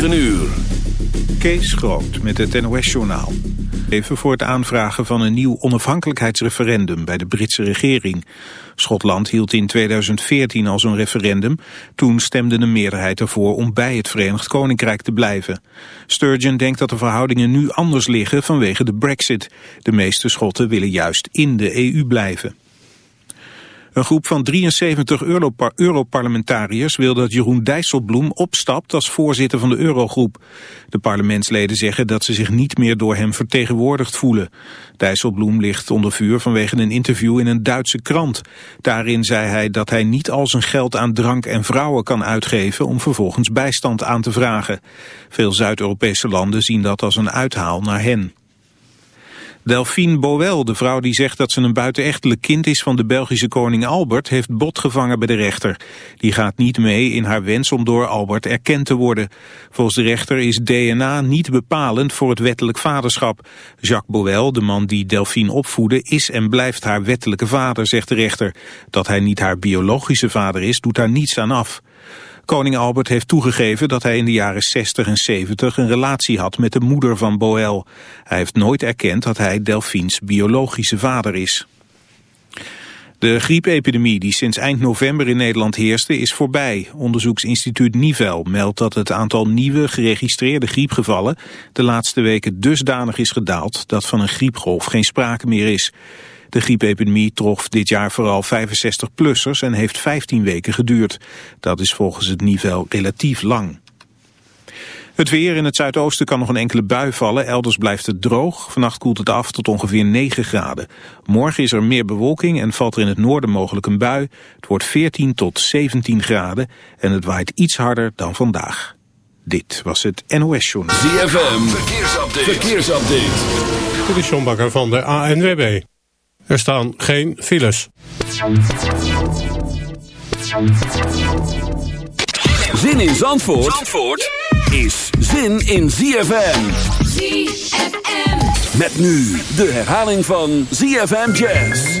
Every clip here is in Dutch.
9 uur. Kees Groot met het NOS-journaal. Even voor het aanvragen van een nieuw onafhankelijkheidsreferendum bij de Britse regering. Schotland hield in 2014 al zo'n referendum. Toen stemde een meerderheid ervoor om bij het Verenigd Koninkrijk te blijven. Sturgeon denkt dat de verhoudingen nu anders liggen vanwege de brexit. De meeste Schotten willen juist in de EU blijven. Een groep van 73 Europarlementariërs wil dat Jeroen Dijsselbloem opstapt als voorzitter van de Eurogroep. De parlementsleden zeggen dat ze zich niet meer door hem vertegenwoordigd voelen. Dijsselbloem ligt onder vuur vanwege een interview in een Duitse krant. Daarin zei hij dat hij niet al zijn geld aan drank en vrouwen kan uitgeven om vervolgens bijstand aan te vragen. Veel Zuid-Europese landen zien dat als een uithaal naar hen. Delphine Boel, de vrouw die zegt dat ze een buitenechtelijk kind is van de Belgische koning Albert, heeft bot gevangen bij de rechter. Die gaat niet mee in haar wens om door Albert erkend te worden. Volgens de rechter is DNA niet bepalend voor het wettelijk vaderschap. Jacques Boel, de man die Delphine opvoedde, is en blijft haar wettelijke vader, zegt de rechter. Dat hij niet haar biologische vader is, doet daar niets aan af. Koning Albert heeft toegegeven dat hij in de jaren 60 en 70 een relatie had met de moeder van Boel. Hij heeft nooit erkend dat hij Delphines biologische vader is. De griepepidemie die sinds eind november in Nederland heerste is voorbij. Onderzoeksinstituut Nivel meldt dat het aantal nieuwe geregistreerde griepgevallen de laatste weken dusdanig is gedaald dat van een griepgolf geen sprake meer is. De griepepidemie trof dit jaar vooral 65-plussers en heeft 15 weken geduurd. Dat is volgens het niveau relatief lang. Het weer in het zuidoosten kan nog een enkele bui vallen. Elders blijft het droog. Vannacht koelt het af tot ongeveer 9 graden. Morgen is er meer bewolking en valt er in het noorden mogelijk een bui. Het wordt 14 tot 17 graden en het waait iets harder dan vandaag. Dit was het NOS Journal. ZFM, verkeersupdate. verkeersupdate. Dit is John Bakker van de ANWB. Er staan geen files. Zin in Zandvoort, Zandvoort is zin in ZFM. ZFM. Met nu de herhaling van ZFM Jazz.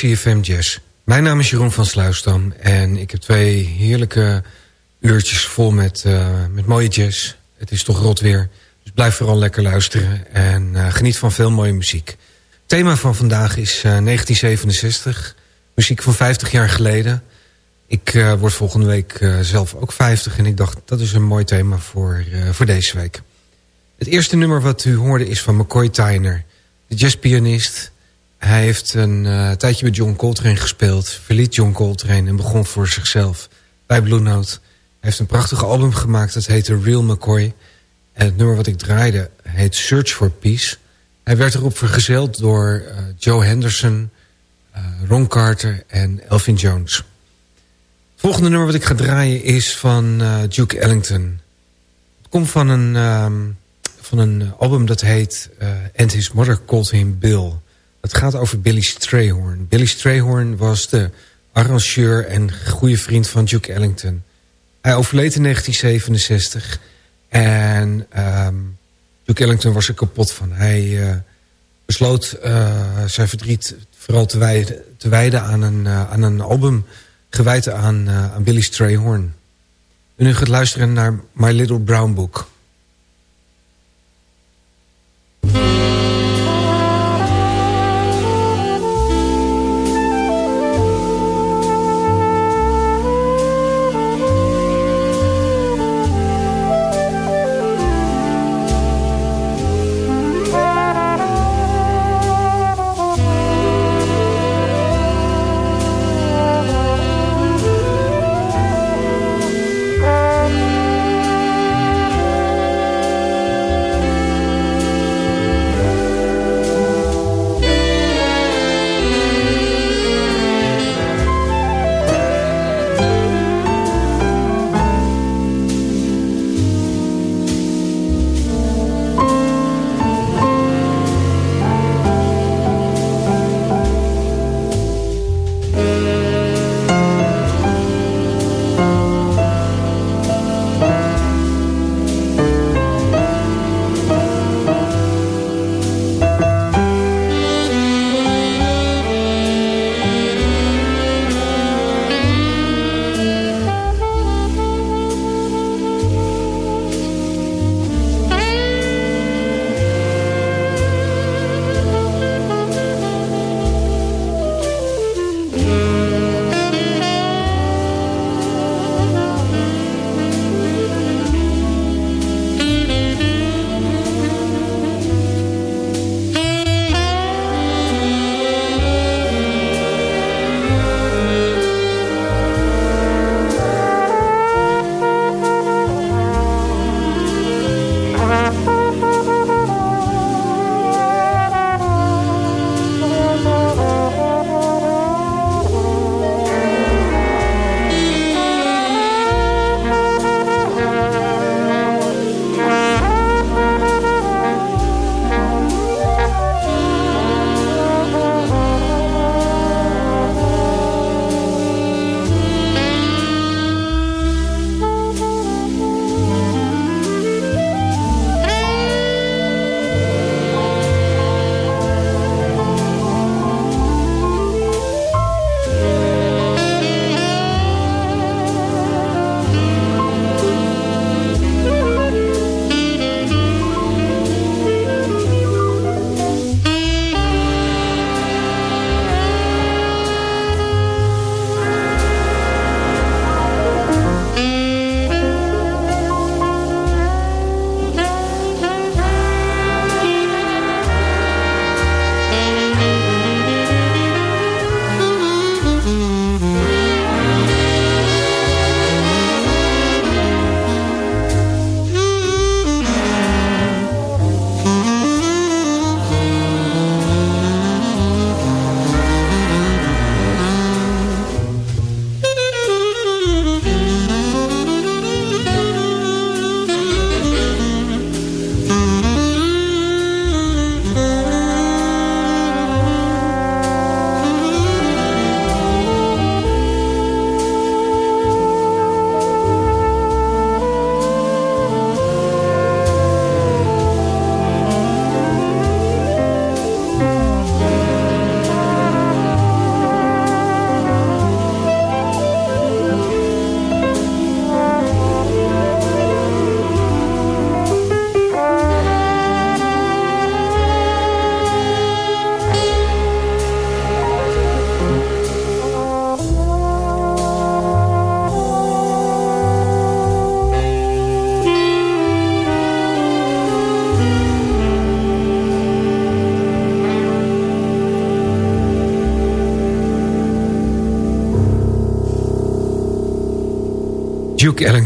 CFM Jazz. Mijn naam is Jeroen van Sluisdam en ik heb twee heerlijke uurtjes vol met, uh, met mooie jazz. Het is toch rot weer, dus blijf vooral lekker luisteren en uh, geniet van veel mooie muziek. Het thema van vandaag is uh, 1967, muziek van 50 jaar geleden. Ik word volgende week zelf ook 50 en ik dacht dat is een mooi thema voor, voor deze week. Het eerste nummer wat u hoorde is van McCoy Tyner, de jazzpianist hij heeft een uh, tijdje met John Coltrane gespeeld. Verliet John Coltrane en begon voor zichzelf bij Blue Note. Hij heeft een prachtig album gemaakt. Dat heette Real McCoy. En het nummer wat ik draaide heet Search for Peace. Hij werd erop vergezeld door uh, Joe Henderson, uh, Ron Carter en Elvin Jones. Het volgende nummer wat ik ga draaien is van Duke Ellington. Het komt van een, um, van een album dat heet And His Mother Called Him Bill... Het gaat over Billy Strayhorn. Billy Strayhorn was de arrangeur en goede vriend van Duke Ellington. Hij overleed in 1967 en um, Duke Ellington was er kapot van. Hij uh, besloot uh, zijn verdriet vooral te wijden, te wijden aan, een, uh, aan een album gewijd aan, aan Billy Strayhorn. En u gaat luisteren naar My Little Brown Book.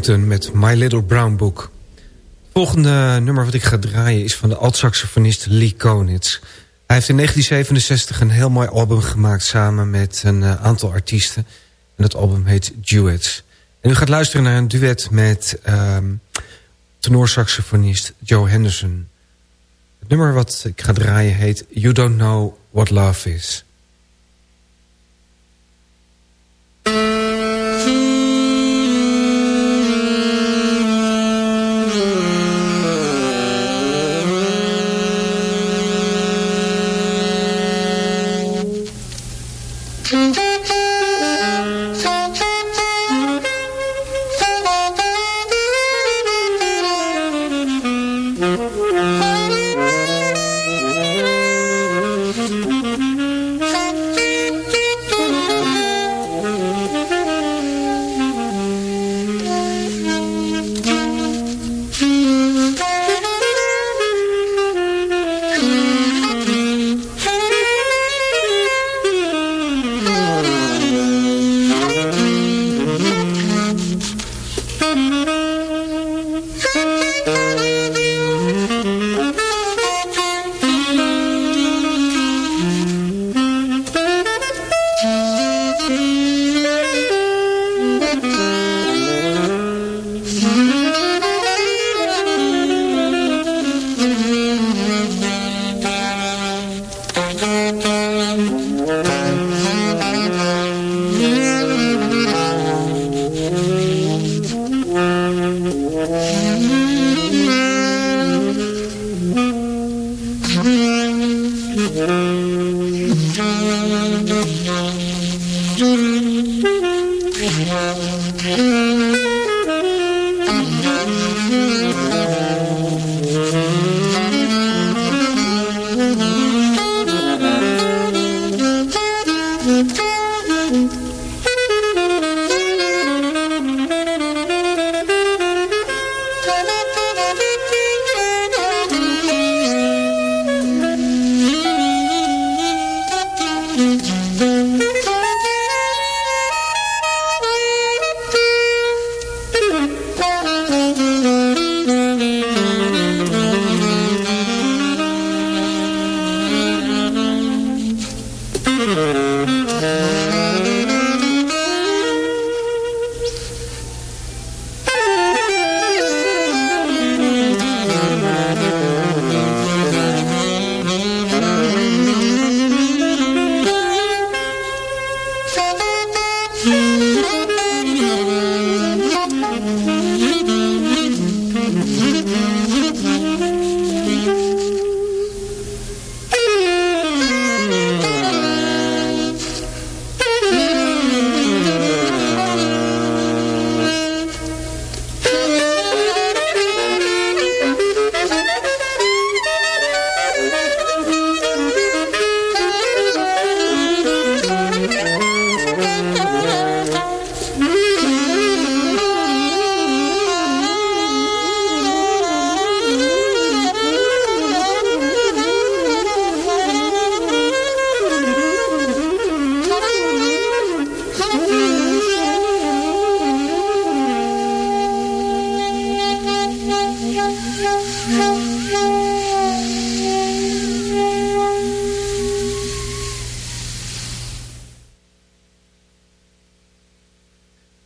Met My Little Brown Book. Het volgende nummer wat ik ga draaien is van de alt-saxofonist Lee Konitz. Hij heeft in 1967 een heel mooi album gemaakt samen met een uh, aantal artiesten. En dat album heet Duets. En u gaat luisteren naar een duet met um, tenorsaxofonist Joe Henderson. Het nummer wat ik ga draaien heet You Don't Know What Love Is.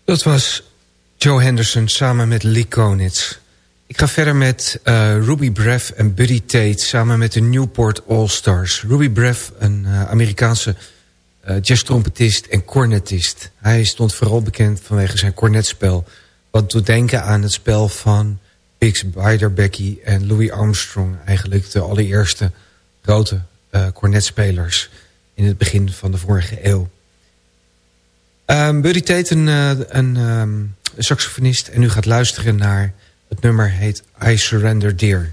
Dat was Joe Henderson samen met Lee Konitz. Ik ga verder met uh, Ruby Breff en Buddy Tate... samen met de Newport All-Stars. Ruby Breff, een uh, Amerikaanse uh, jazztrompetist en cornetist. Hij stond vooral bekend vanwege zijn cornetspel... wat doet denken aan het spel van Biggs Beiderbecke en Louis Armstrong... eigenlijk de allereerste grote cornetspelers... in het begin van de vorige eeuw. Um, Buddy Tate, een, uh, een saxofonist. En u gaat luisteren naar het nummer heet I Surrender Dear.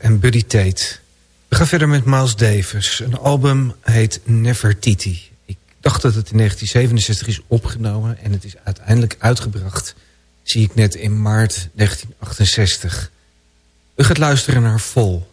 En Buddy Tate. We gaan verder met Miles Davis. Een album heet Nefertiti. Ik dacht dat het in 1967 is opgenomen... en het is uiteindelijk uitgebracht, zie ik net in maart 1968. We gaan luisteren naar Vol...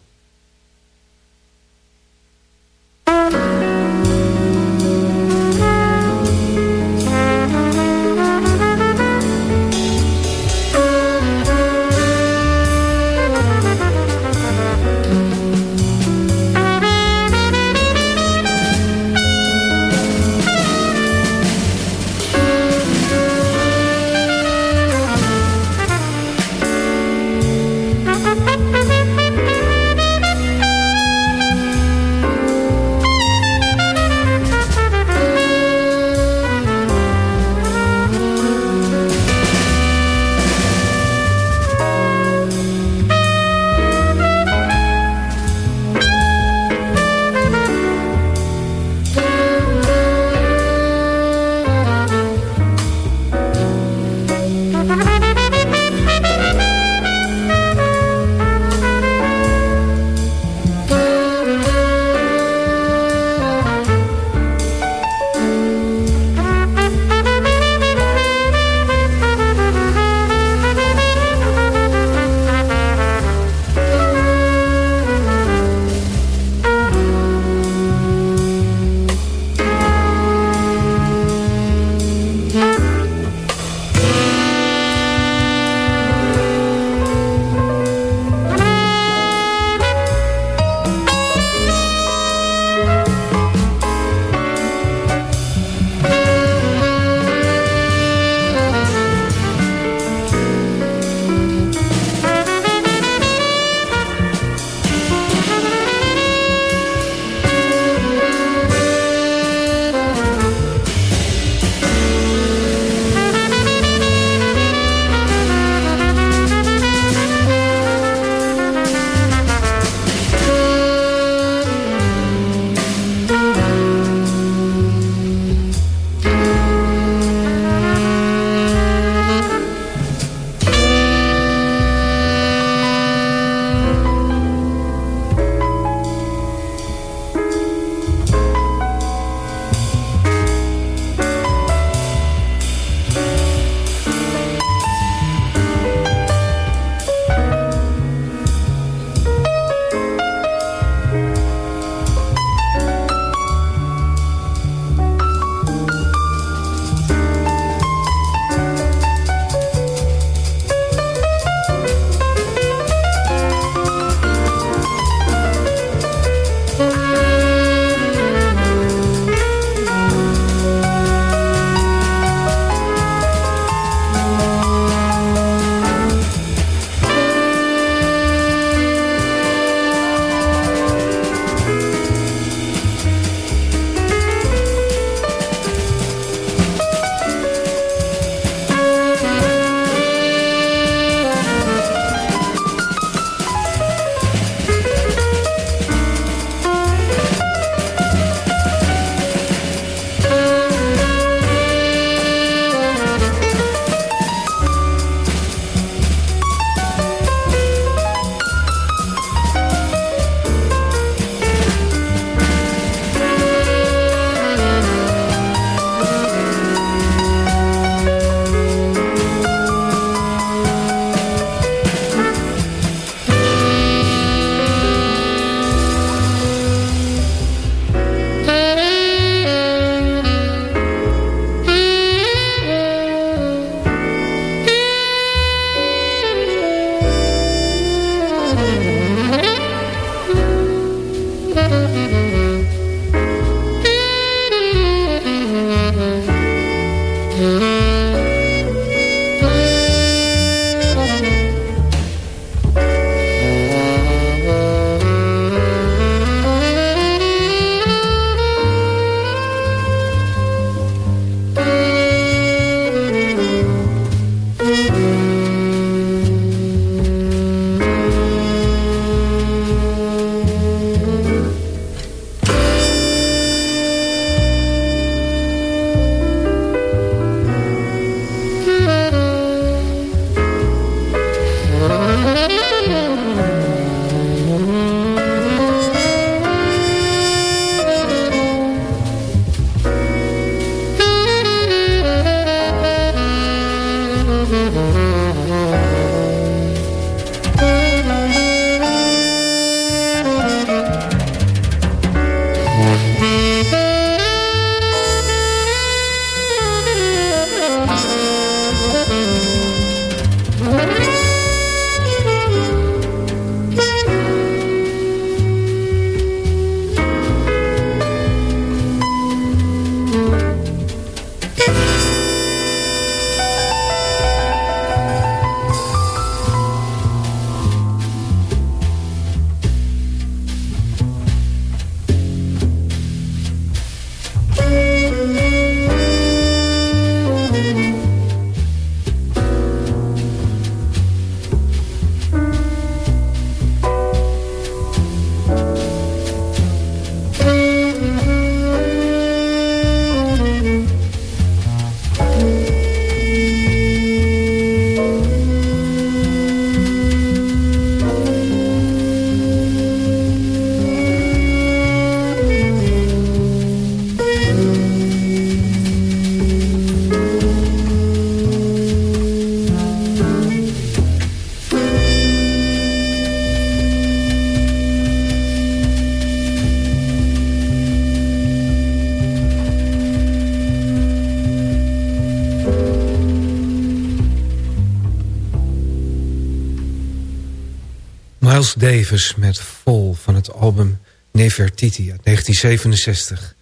Davis met Vol van het album Nefertiti uit 1967.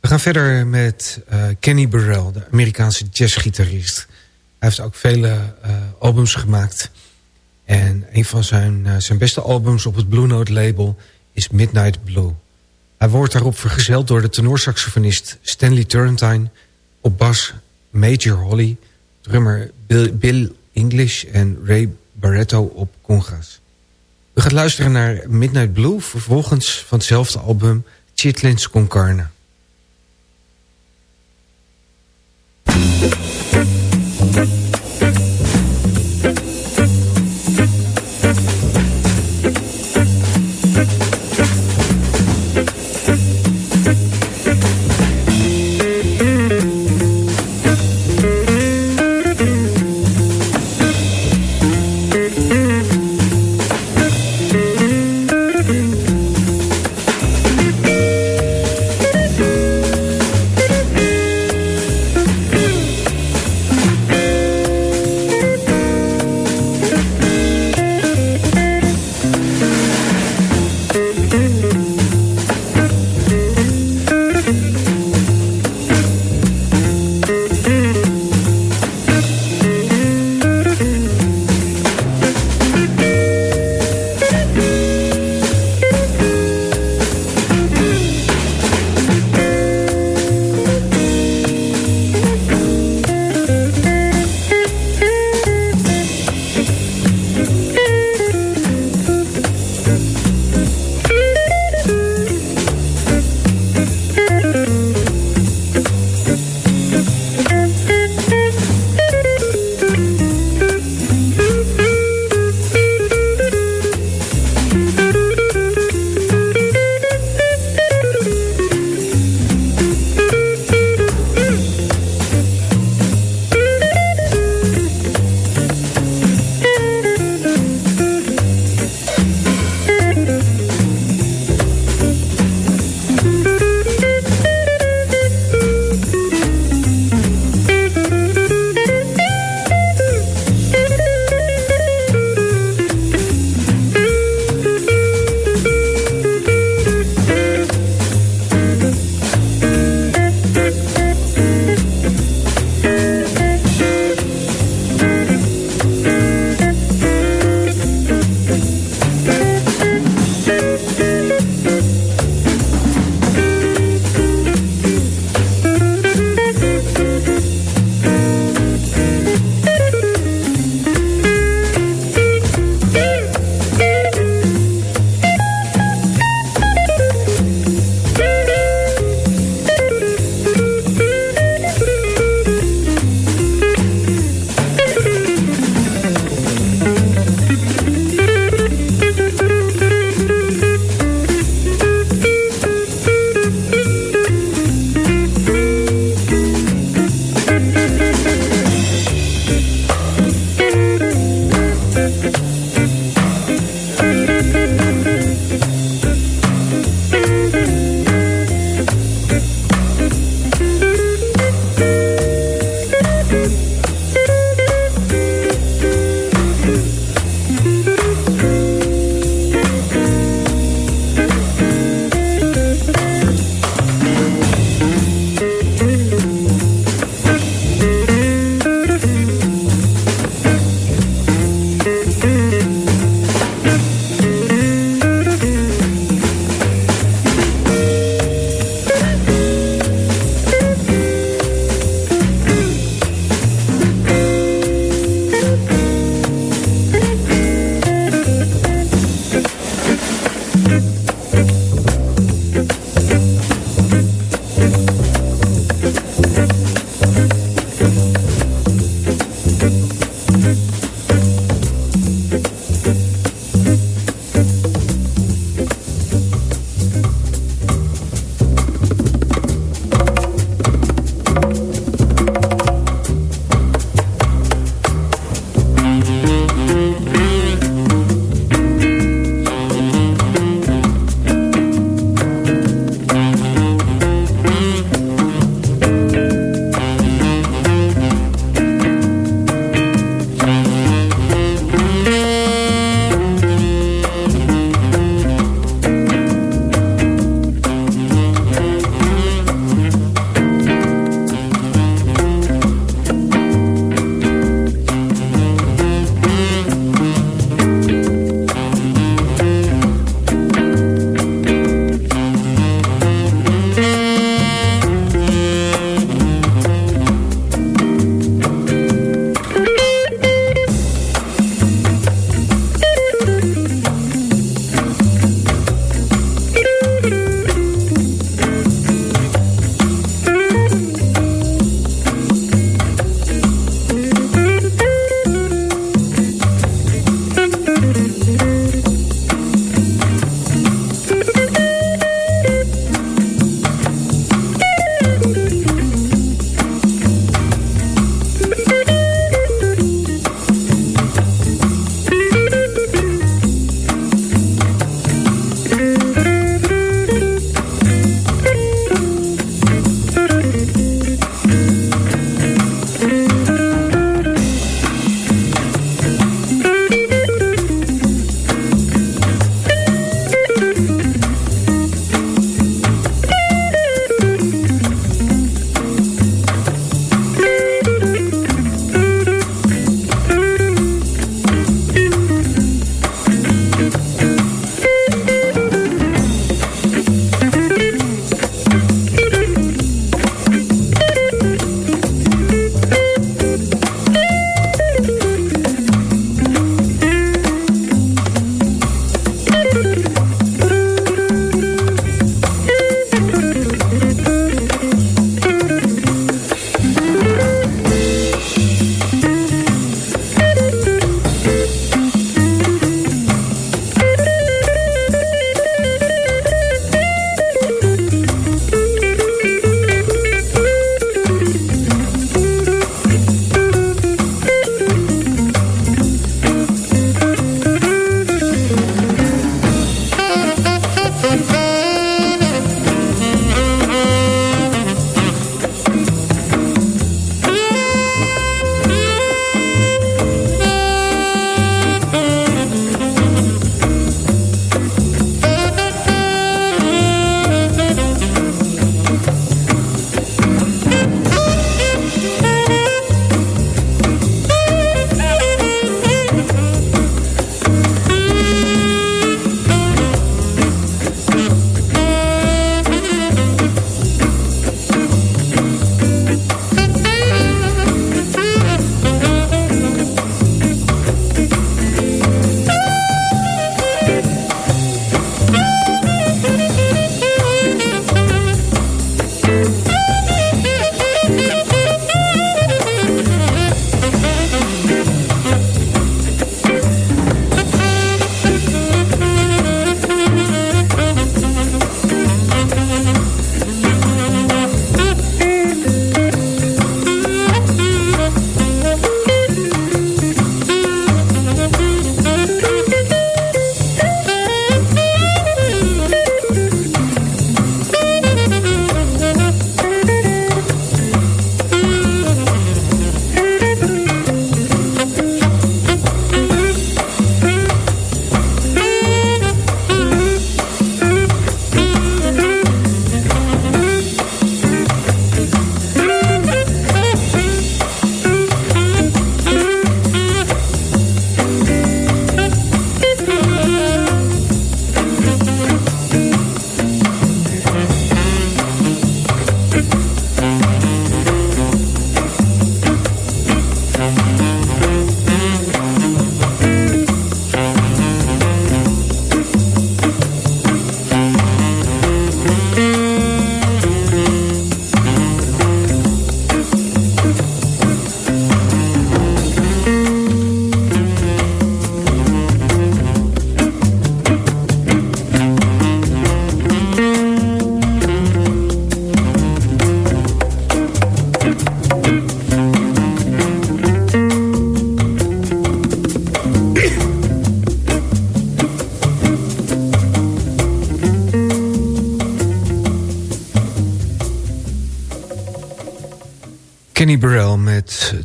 We gaan verder met uh, Kenny Burrell, de Amerikaanse jazzgitarist. Hij heeft ook vele uh, albums gemaakt. En een van zijn, uh, zijn beste albums op het Blue Note label is Midnight Blue. Hij wordt daarop vergezeld door de tenorsaxofonist Stanley Turrentine... op bas Major Holly, drummer Bill, Bill English en Ray Barretto op congas. We gaan luisteren naar Midnight Blue... vervolgens van hetzelfde album Chitlins con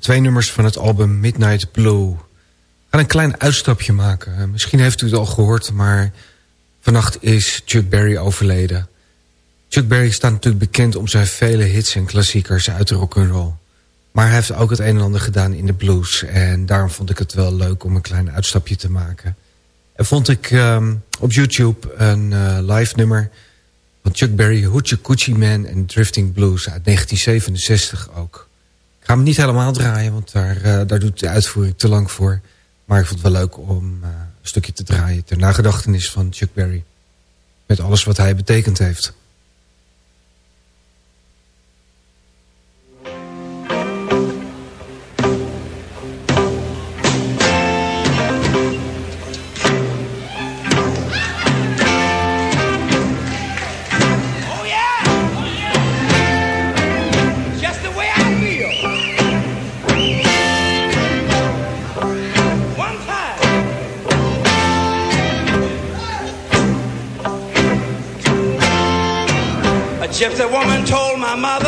twee nummers van het album Midnight Blue. We gaan een klein uitstapje maken. Misschien heeft u het al gehoord, maar vannacht is Chuck Berry overleden. Chuck Berry staat natuurlijk bekend om zijn vele hits en klassiekers uit de rock'n'roll. Maar hij heeft ook het een en ander gedaan in de blues. En daarom vond ik het wel leuk om een klein uitstapje te maken. En vond ik um, op YouTube een uh, live nummer van Chuck Berry... Hoochie Coochie Man en Drifting Blues uit 1967 ook. Ik ga hem niet helemaal draaien, want daar, uh, daar doet de uitvoering te lang voor. Maar ik vond het wel leuk om uh, een stukje te draaien... ter nagedachtenis van Chuck Berry. Met alles wat hij betekend heeft. My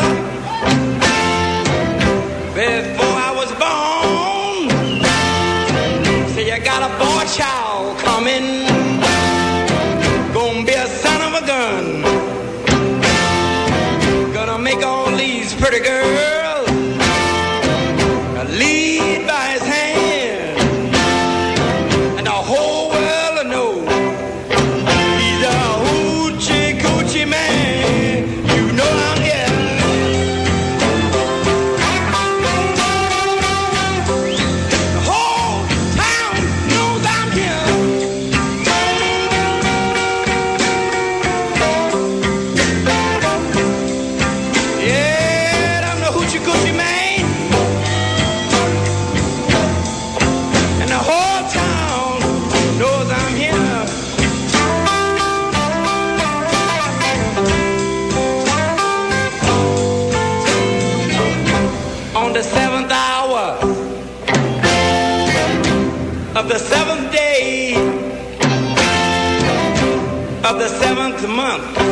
seventh month.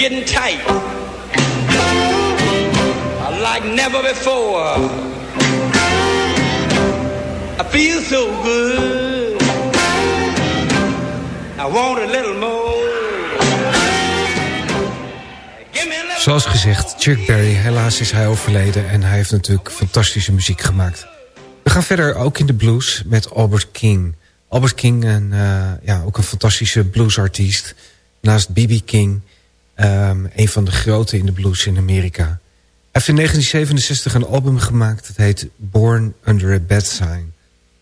Getting tight like never before. I feel so good. I want a little more. Zoals gezegd, Chuck Berry, helaas is hij overleden... en hij heeft natuurlijk fantastische muziek gemaakt. We gaan verder ook in de blues met Albert King. Albert King, een, uh, ja, ook een fantastische bluesartiest. Naast B.B. King Um, een van de grote in de blues in Amerika. Hij heeft in 1967 een album gemaakt. Het heet Born Under a Bad Sign.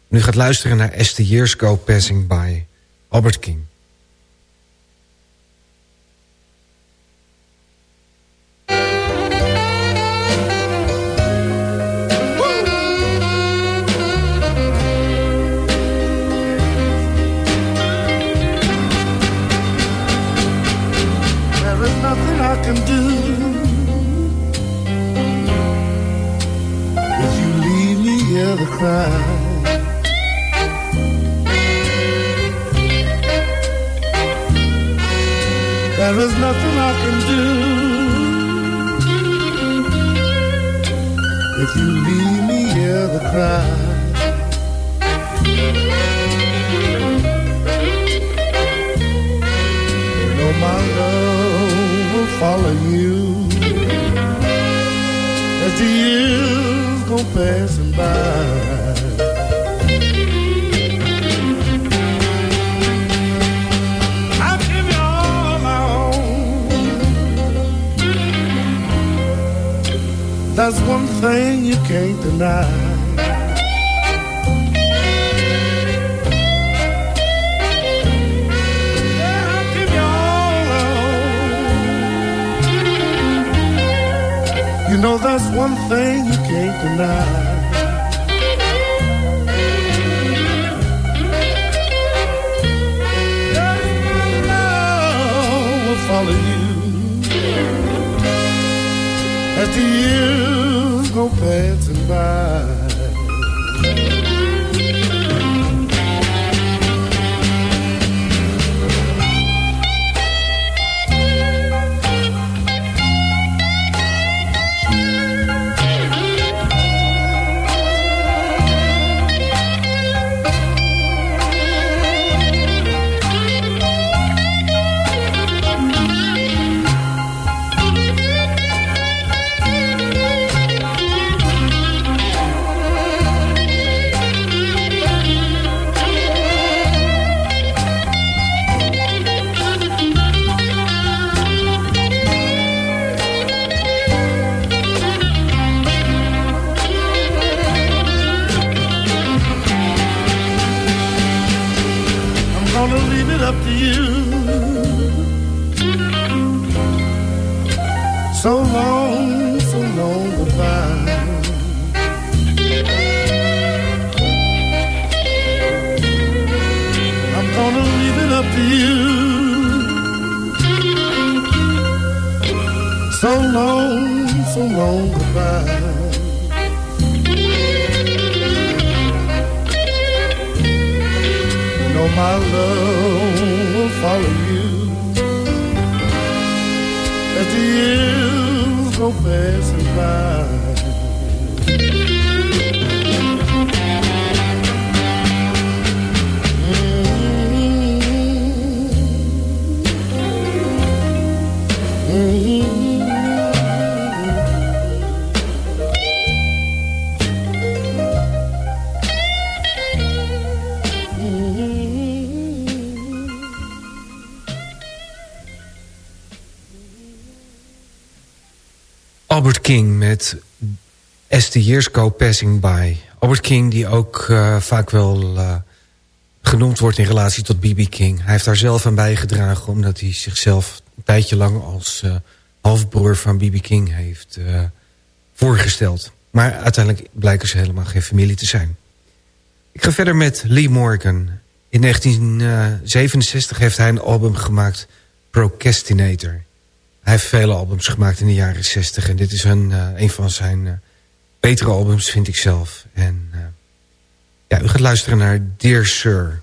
Nu gaat luisteren naar As the Years Go Passing By. Albert King. Met As the Years Go Passing By. Albert King die ook uh, vaak wel uh, genoemd wordt in relatie tot B.B. King. Hij heeft daar zelf aan bijgedragen omdat hij zichzelf een tijdje lang als uh, halfbroer van B.B. King heeft voorgesteld. Maar uiteindelijk blijken ze helemaal geen familie te zijn. Ik ga verder met Lee Morgan. In 1967 heeft hij een album gemaakt, Procrastinator. Hij heeft vele albums gemaakt in de jaren 60. En dit is een, uh, een van zijn uh, betere albums, vind ik zelf. En uh, ja, u gaat luisteren naar Dear Sir.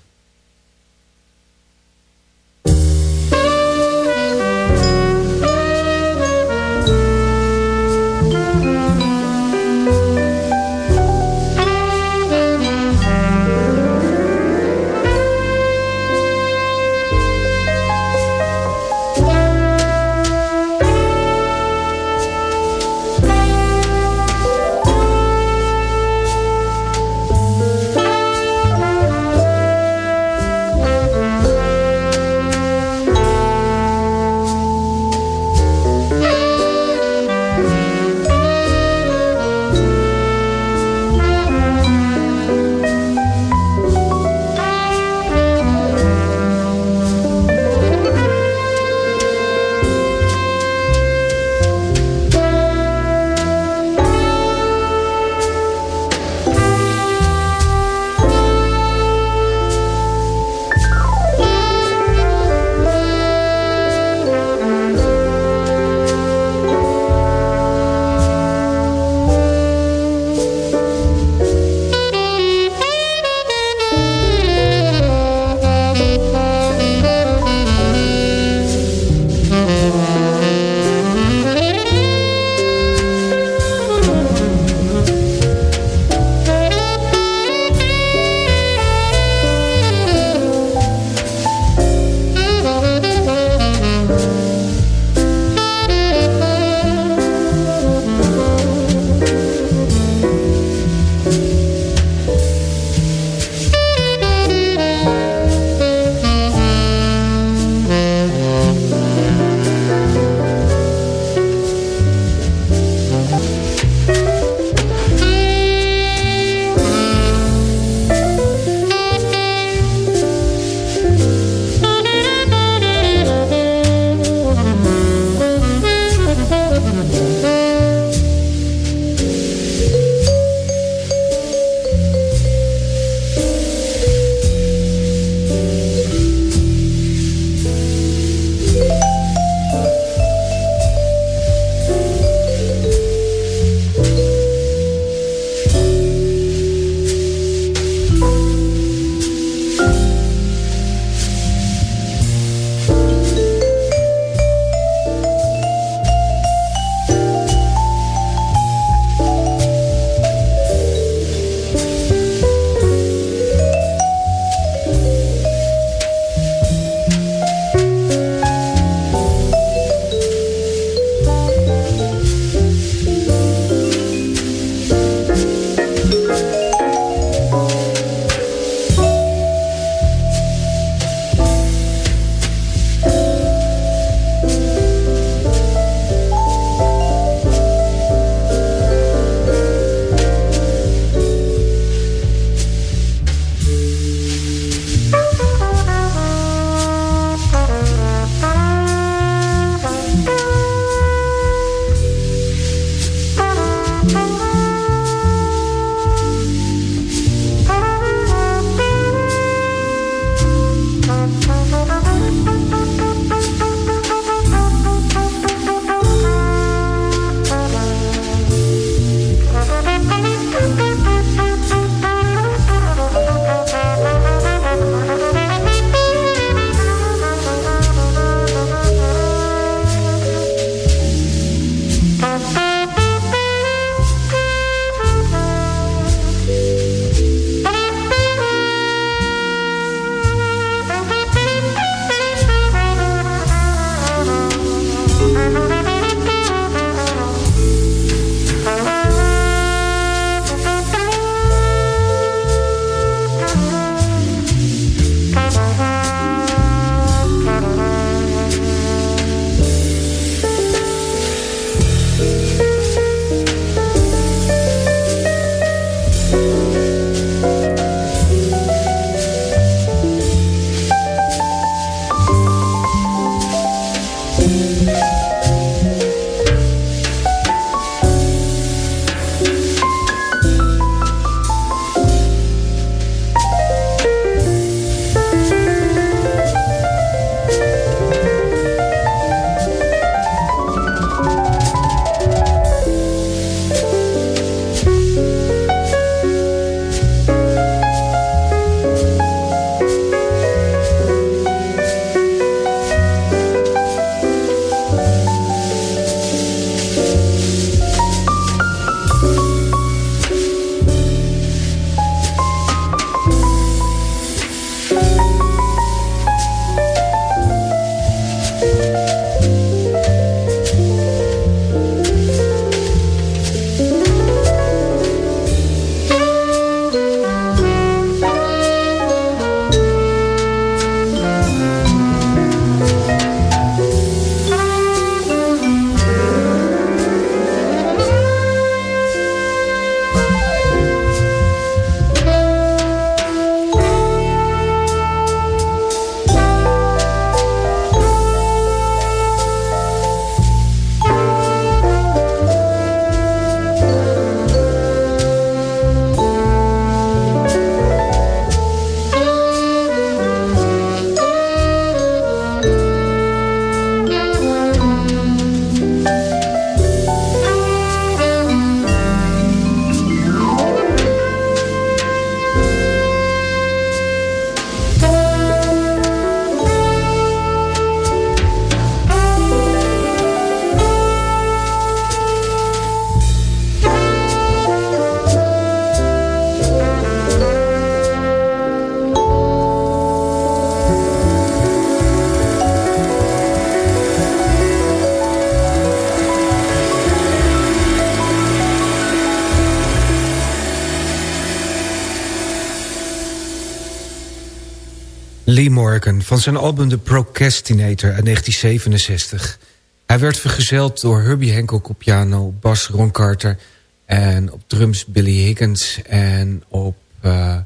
Van zijn album The Procrastinator uit 1967. Hij werd vergezeld door Herbie Hancock op piano, bas Ron Carter... en op drums Billy Higgins en op uh,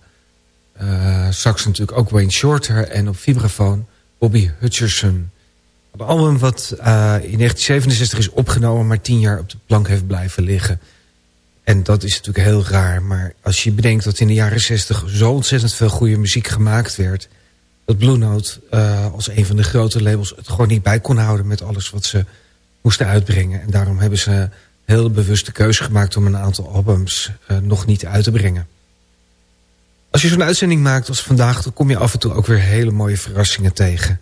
sax natuurlijk ook Wayne Shorter... en op vibrafoon Bobby Hutcherson. Het album wat uh, in 1967 is opgenomen... maar tien jaar op de plank heeft blijven liggen... En dat is natuurlijk heel raar. Maar als je bedenkt dat in de jaren 60 zo ontzettend veel goede muziek gemaakt werd... dat Blue Note uh, als een van de grote labels het gewoon niet bij kon houden... met alles wat ze moesten uitbrengen. En daarom hebben ze heel bewuste keuze gemaakt... om een aantal albums uh, nog niet uit te brengen. Als je zo'n uitzending maakt als vandaag... dan kom je af en toe ook weer hele mooie verrassingen tegen.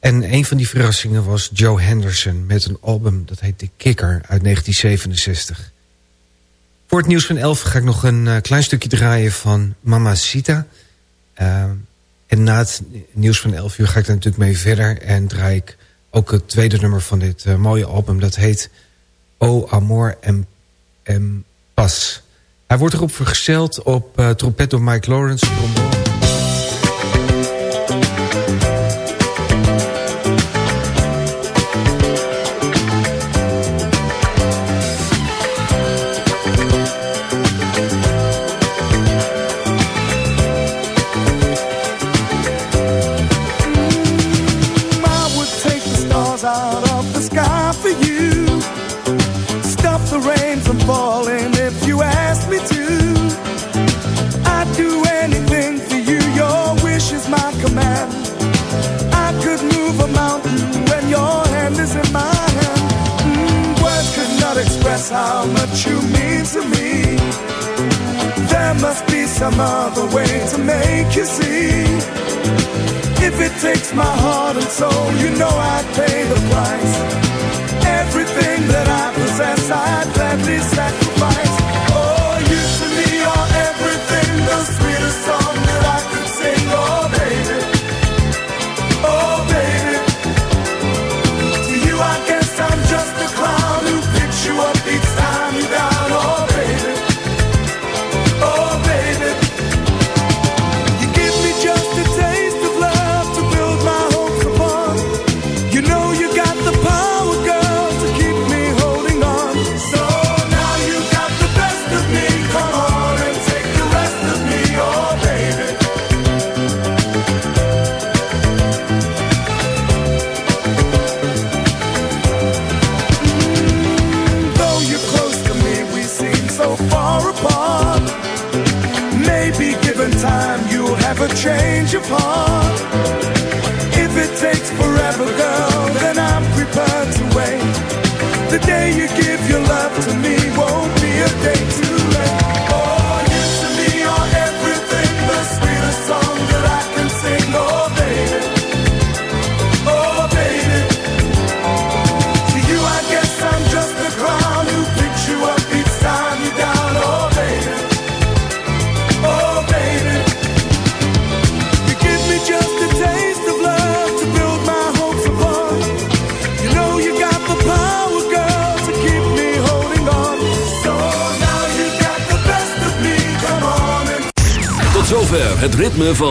En een van die verrassingen was Joe Henderson... met een album dat heet The Kicker uit 1967... Voor het nieuws van 11 ga ik nog een uh, klein stukje draaien van Mama Sita. En na het nieuws van 11 uur ga ik daar natuurlijk mee verder. En draai ik ook het tweede nummer van dit uh, mooie album. Dat heet O Amor en, en Pas. Hij wordt erop vergezeld op uh, trompet door Mike Lawrence. Trombone. Some other way to make you see. If it takes my heart and soul, you know I'd